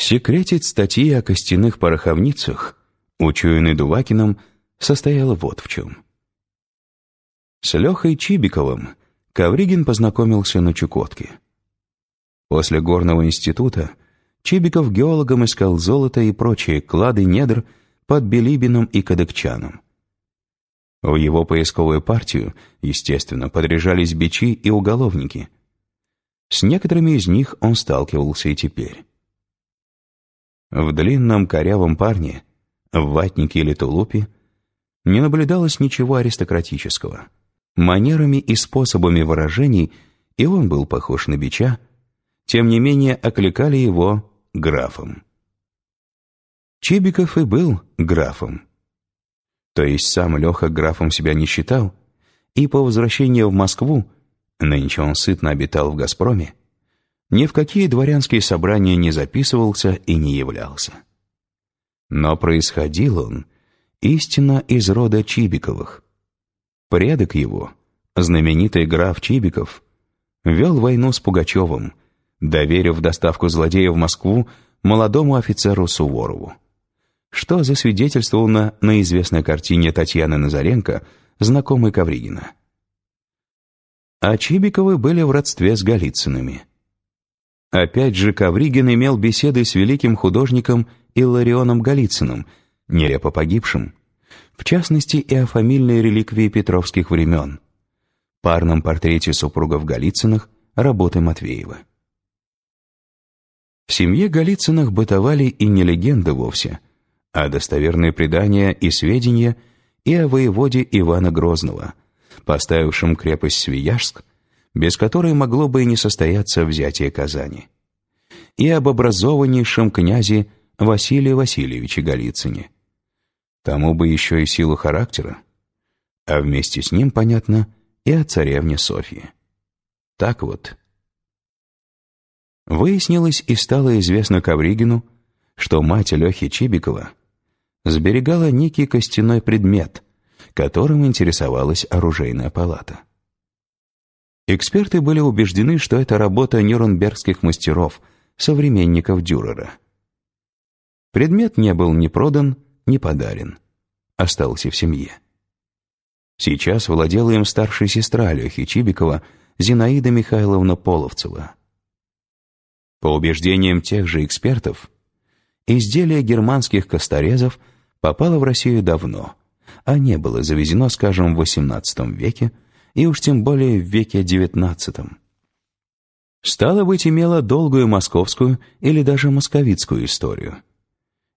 Секретить статьи о костяных пороховницах, учуянный Дувакиным, состояла вот в чем. С Лехой Чибиковым Ковригин познакомился на Чукотке. После горного института Чибиков геологом искал золото и прочие клады недр под Белибином и Кадыкчаном. В его поисковую партию, естественно, подряжались бичи и уголовники. С некоторыми из них он сталкивался и теперь. В длинном корявом парне, в ватнике или тулупе, не наблюдалось ничего аристократического. Манерами и способами выражений и он был похож на бича, тем не менее окликали его графом. Чебиков и был графом. То есть сам Леха графом себя не считал, и по возвращении в Москву, нынче он сытно обитал в «Газпроме», ни в какие дворянские собрания не записывался и не являлся. Но происходил он истинно из рода Чибиковых. Предок его, знаменитый граф Чибиков, вел войну с Пугачевым, доверив доставку злодея в Москву молодому офицеру Суворову что засвидетельствовано на известной картине Татьяны Назаренко «Знакомый Ковригина». А Чибиковы были в родстве с Голицынами. Опять же, Ковригин имел беседы с великим художником Илларионом Голицыным, нелепо погибшим, в частности и о фамильной реликвии петровских времен, парном портрете супругов Голицыных работы Матвеева. В семье Голицыных бытовали и не легенды вовсе – а достоверные предания и сведения и о воеводе Ивана Грозного, поставившем крепость Свияжск, без которой могло бы и не состояться взятие Казани, и об образованнейшем князе Василии Васильевиче Голицыне. Тому бы еще и силу характера, а вместе с ним, понятно, и о царевне Софье. Так вот. Выяснилось и стало известно Ковригину, что мать Лехи Чибикова сберегала некий костяной предмет, которым интересовалась оружейная палата. Эксперты были убеждены, что это работа нюрнбергских мастеров, современников Дюрера. Предмет не был ни продан, ни подарен. Остался в семье. Сейчас владела им старшая сестра Лехи Чибикова, Зинаида Михайловна Половцева. По убеждениям тех же экспертов, изделие германских косторезов попало в Россию давно, а не было завезено, скажем, в XVIII веке и уж тем более в веке XIX. Стало быть, имело долгую московскую или даже московицкую историю.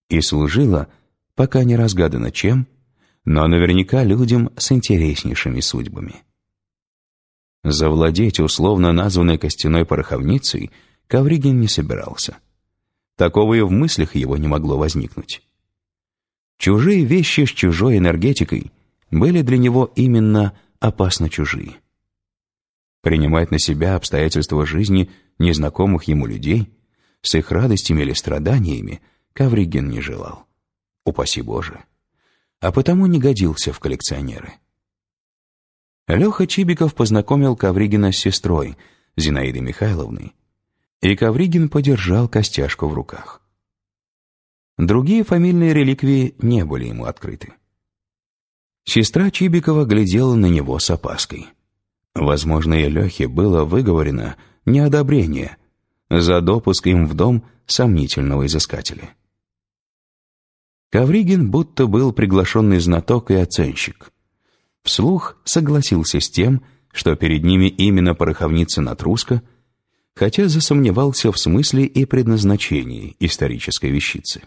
И служило, пока не разгадано чем, но наверняка людям с интереснейшими судьбами. Завладеть условно названной костяной пороховницей Ковригин не собирался. Такого и в мыслях его не могло возникнуть. Чужие вещи с чужой энергетикой были для него именно опасно чужие. Принимать на себя обстоятельства жизни незнакомых ему людей с их радостями или страданиями Кавригин не желал. Упаси Боже. А потому не годился в коллекционеры. Леха Чибиков познакомил Кавригина с сестрой, Зинаидой Михайловной, и Ковригин подержал костяшку в руках. Другие фамильные реликвии не были ему открыты. Сестра Чибикова глядела на него с опаской. Возможно, и Лехе было выговорено неодобрение за допуск им в дом сомнительного изыскателя. Ковригин будто был приглашенный знаток и оценщик. Вслух согласился с тем, что перед ними именно пороховница Натруска — хотя засомневался в смысле и предназначении исторической вещицы.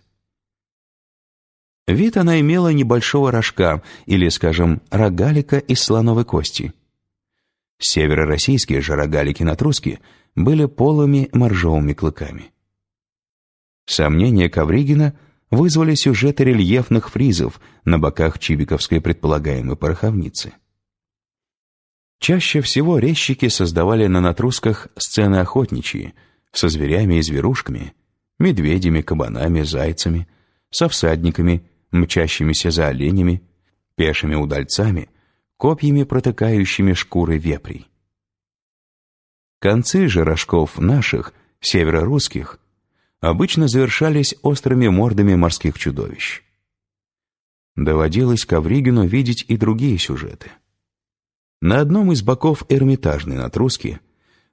Вид она имела небольшого рожка или, скажем, рогалика из слоновой кости. Северороссийские же рогалики на труске были полыми моржовыми клыками. Сомнения Ковригина вызвали сюжеты рельефных фризов на боках чибиковской предполагаемой пороховницы. Чаще всего резчики создавали на натрусках сцены охотничьи, со зверями и зверушками, медведями, кабанами, зайцами, со всадниками, мчащимися за оленями, пешими удальцами, копьями, протыкающими шкуры вепрей. Концы же рожков наших, северорусских, обычно завершались острыми мордами морских чудовищ. Доводилось Ковригину видеть и другие сюжеты. На одном из боков Эрмитажной на Труске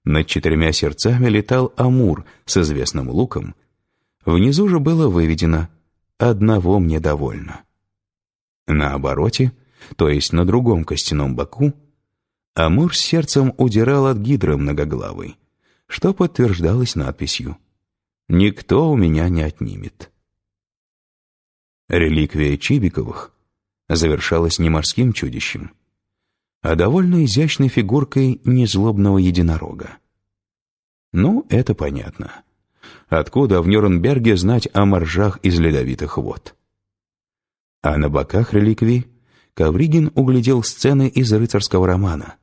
над четырьмя сердцами летал Амур с известным луком. Внизу же было выведено «Одного мне довольно». На обороте, то есть на другом костяном боку, Амур сердцем удирал от гидры многоглавой, что подтверждалось надписью «Никто у меня не отнимет». Реликвия Чибиковых завершалась не морским чудищем, а довольно изящной фигуркой незлобного единорога. Ну, это понятно. Откуда в Нюрнберге знать о моржах из ледовитых вод? А на боках реликвий Ковригин углядел сцены из рыцарского романа.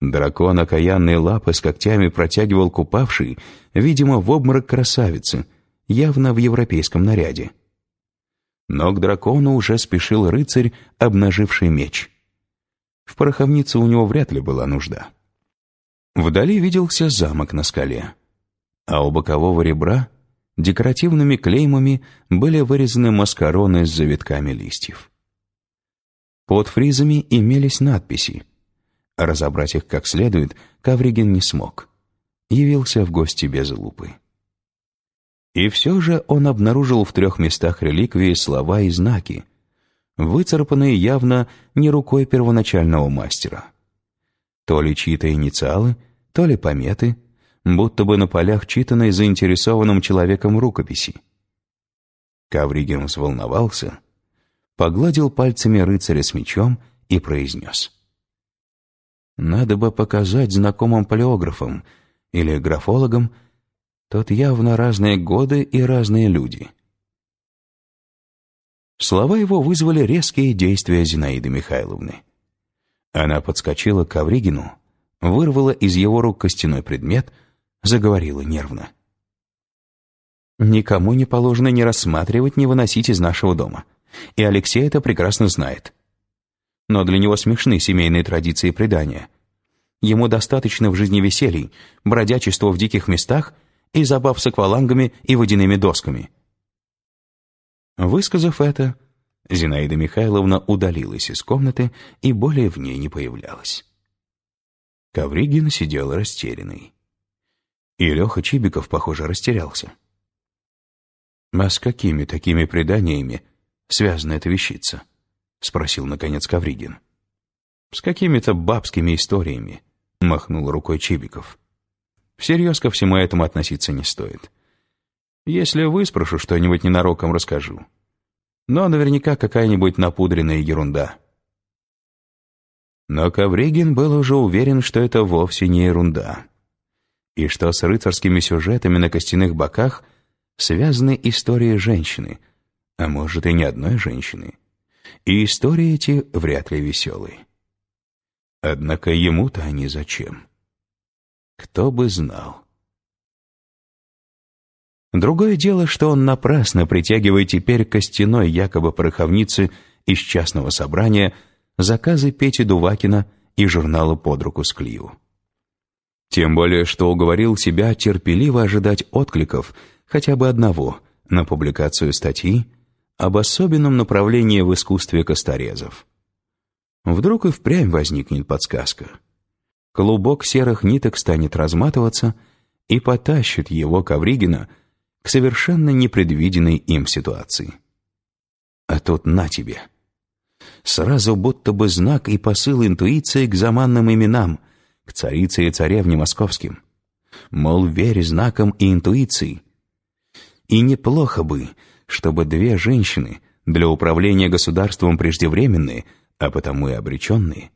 Дракон окаянные лапы с когтями протягивал купавший, видимо, в обморок красавицы, явно в европейском наряде. Но к дракону уже спешил рыцарь, обнаживший меч. В пороховнице у него вряд ли была нужда. Вдали виделся замок на скале, а у бокового ребра декоративными клеймами были вырезаны маскароны с завитками листьев. Под фризами имелись надписи. Разобрать их как следует Кавригин не смог. Явился в гости без лупы. И все же он обнаружил в трех местах реликвии слова и знаки, выцарапанные явно не рукой первоначального мастера. То ли чьи-то инициалы, то ли пометы, будто бы на полях читанной заинтересованным человеком рукописи. Кавригин взволновался, погладил пальцами рыцаря с мечом и произнес. «Надо бы показать знакомым палеографам или графологам, Тут явно разные годы и разные люди. Слова его вызвали резкие действия Зинаиды Михайловны. Она подскочила к Ковригину, вырвала из его рук костяной предмет, заговорила нервно. «Никому не положено не рассматривать, не выносить из нашего дома. И Алексей это прекрасно знает. Но для него смешны семейные традиции и предания. Ему достаточно в жизни веселий, бродячества в диких местах — и забав с аквалангами и водяными досками. Высказав это, Зинаида Михайловна удалилась из комнаты и более в ней не появлялась. Ковригин сидел растерянный. И Леха Чибиков, похоже, растерялся. «А с какими такими преданиями связана эта вещица?» — спросил, наконец, Ковригин. «С какими-то бабскими историями», — махнул рукой Чибиков. Всерьез ко всему этому относиться не стоит. Если выспрошу что-нибудь ненароком, расскажу. Но наверняка какая-нибудь напудренная ерунда. Но Ковригин был уже уверен, что это вовсе не ерунда. И что с рыцарскими сюжетами на костяных боках связаны истории женщины, а может и не одной женщины. И истории эти вряд ли веселые. Однако ему-то они зачем? Кто бы знал. Другое дело, что он напрасно притягивает теперь костяной якобы пороховницы из частного собрания заказы Пети Дувакина и журнала «Под руку с Клью». Тем более, что уговорил себя терпеливо ожидать откликов хотя бы одного на публикацию статьи об особенном направлении в искусстве косторезов. Вдруг и впрямь возникнет подсказка – клубок серых ниток станет разматываться и потащит его, Ковригина, к совершенно непредвиденной им ситуации. А тут на тебе. Сразу будто бы знак и посыл интуиции к заманным именам, к царице и царевне московским. Мол, верь знакам и интуиции. И неплохо бы, чтобы две женщины, для управления государством преждевременные, а потому и обреченные,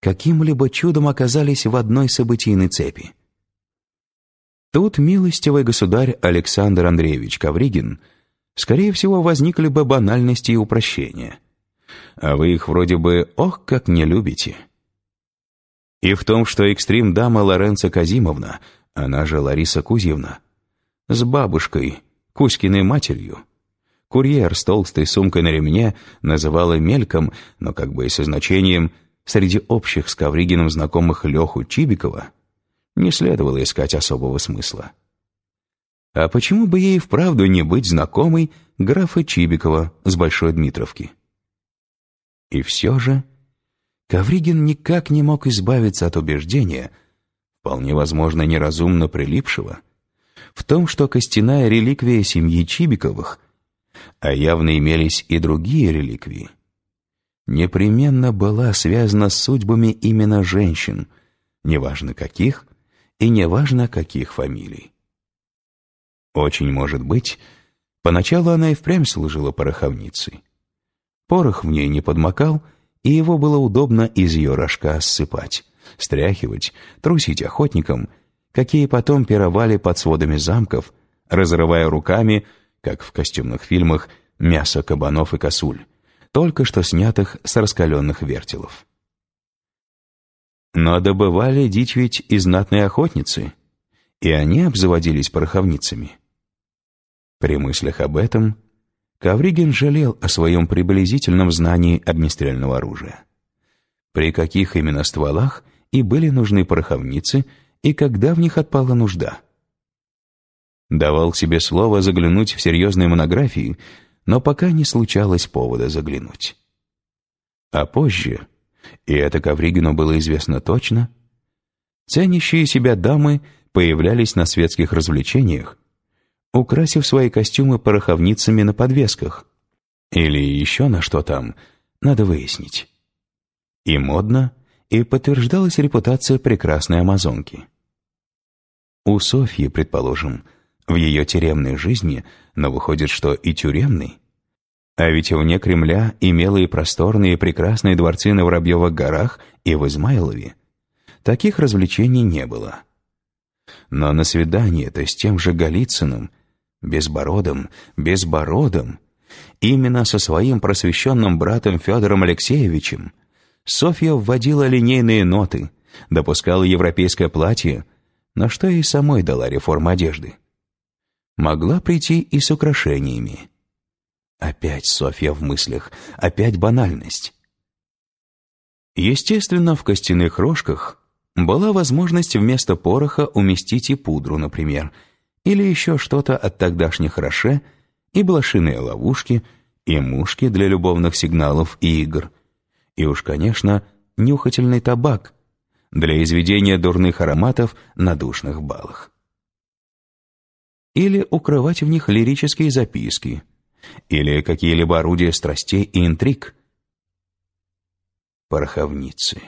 каким-либо чудом оказались в одной событийной цепи. Тут милостивый государь Александр Андреевич Ковригин, скорее всего, возникли бы банальности и упрощения. А вы их вроде бы ох как не любите. И в том, что экстрим-дама Лоренца Казимовна, она же Лариса Кузьевна, с бабушкой, Кузькиной матерью, курьер с толстой сумкой на ремне называла мельком, но как бы и со значением среди общих с Ковригиным знакомых Леху Чибикова не следовало искать особого смысла. А почему бы ей вправду не быть знакомой графа Чибикова с Большой Дмитровки? И все же Ковригин никак не мог избавиться от убеждения, вполне возможно неразумно прилипшего, в том, что костяная реликвия семьи Чибиковых, а явно имелись и другие реликвии, непременно была связана с судьбами именно женщин, неважно каких и неважно каких фамилий. Очень может быть, поначалу она и впрямь служила пороховницей. Порох в ней не подмокал, и его было удобно из ее рожка ссыпать, стряхивать, трусить охотникам, какие потом пировали под сводами замков, разрывая руками, как в костюмных фильмах, мясо кабанов и косуль, только что снятых с раскаленных вертелов. Но добывали дичь ведь и знатные охотницы, и они обзаводились пороховницами. При мыслях об этом Ковригин жалел о своем приблизительном знании огнестрельного оружия. При каких именно стволах и были нужны пороховницы, и когда в них отпала нужда. Давал себе слово заглянуть в серьезные монографии, но пока не случалось повода заглянуть. А позже, и это Ковригину было известно точно, ценящие себя дамы появлялись на светских развлечениях украсив свои костюмы пороховницами на подвесках. Или еще на что там, надо выяснить. И модно, и подтверждалась репутация прекрасной амазонки. У Софьи, предположим, в ее тюремной жизни, но выходит, что и тюремной, а ведь вне Кремля имела и просторные и прекрасные дворцы на Воробьевых горах и в Измайлове. Таких развлечений не было. Но на свидание-то с тем же Голицыным – Безбородым, безбородым, именно со своим просвещенным братом Федором Алексеевичем, Софья вводила линейные ноты, допускала европейское платье, на что ей самой дала реформа одежды. Могла прийти и с украшениями. Опять Софья в мыслях, опять банальность. Естественно, в костяных рожках была возможность вместо пороха уместить и пудру, например – или еще что-то от тогдашних роше, и блошиные ловушки, и мушки для любовных сигналов и игр, и уж, конечно, нюхательный табак для изведения дурных ароматов на душных балах. Или укрывать в них лирические записки, или какие-либо орудия страстей и интриг. Пороховницы.